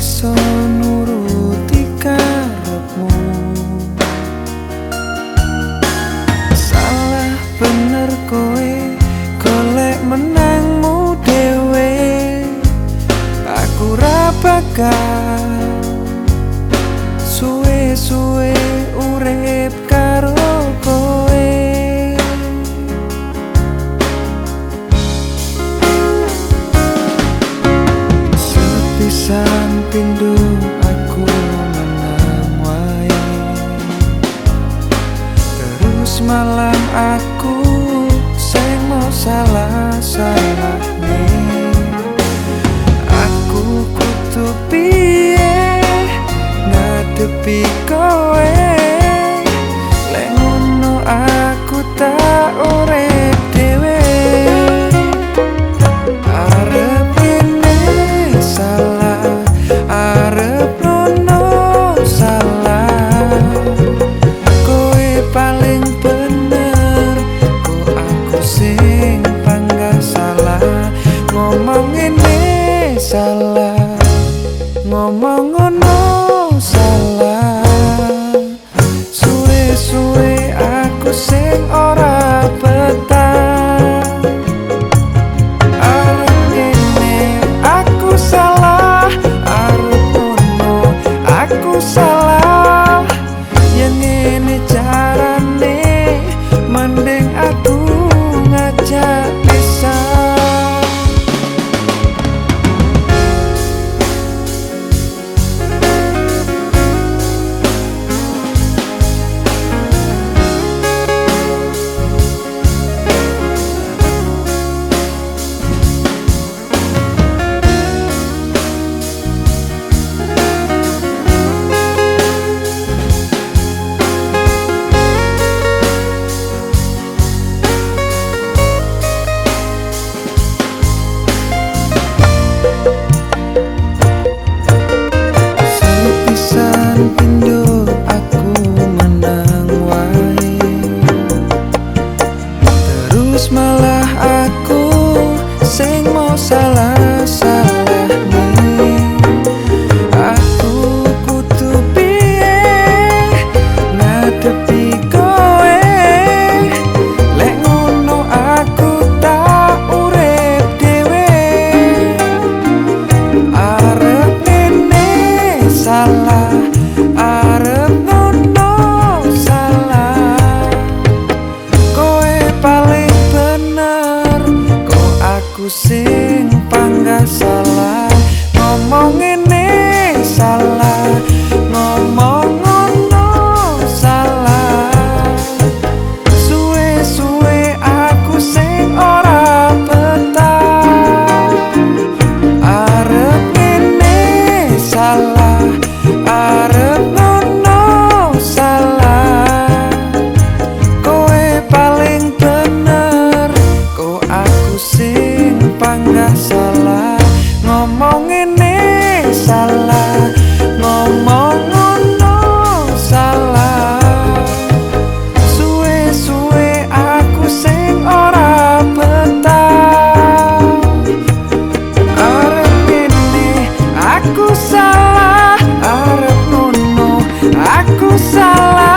iso nuruti karepmu. Salah benar rindu aku menang Terus malam aku Sengmo salah salah nih Aku kutu eh, Ngadepi kowe. ngomong ngono salah. Suwe-suwe aku sing ora betah. Arep aku salah. Arep aku salah. terus malah aku gampang gak salah ngomong ini salah. salah.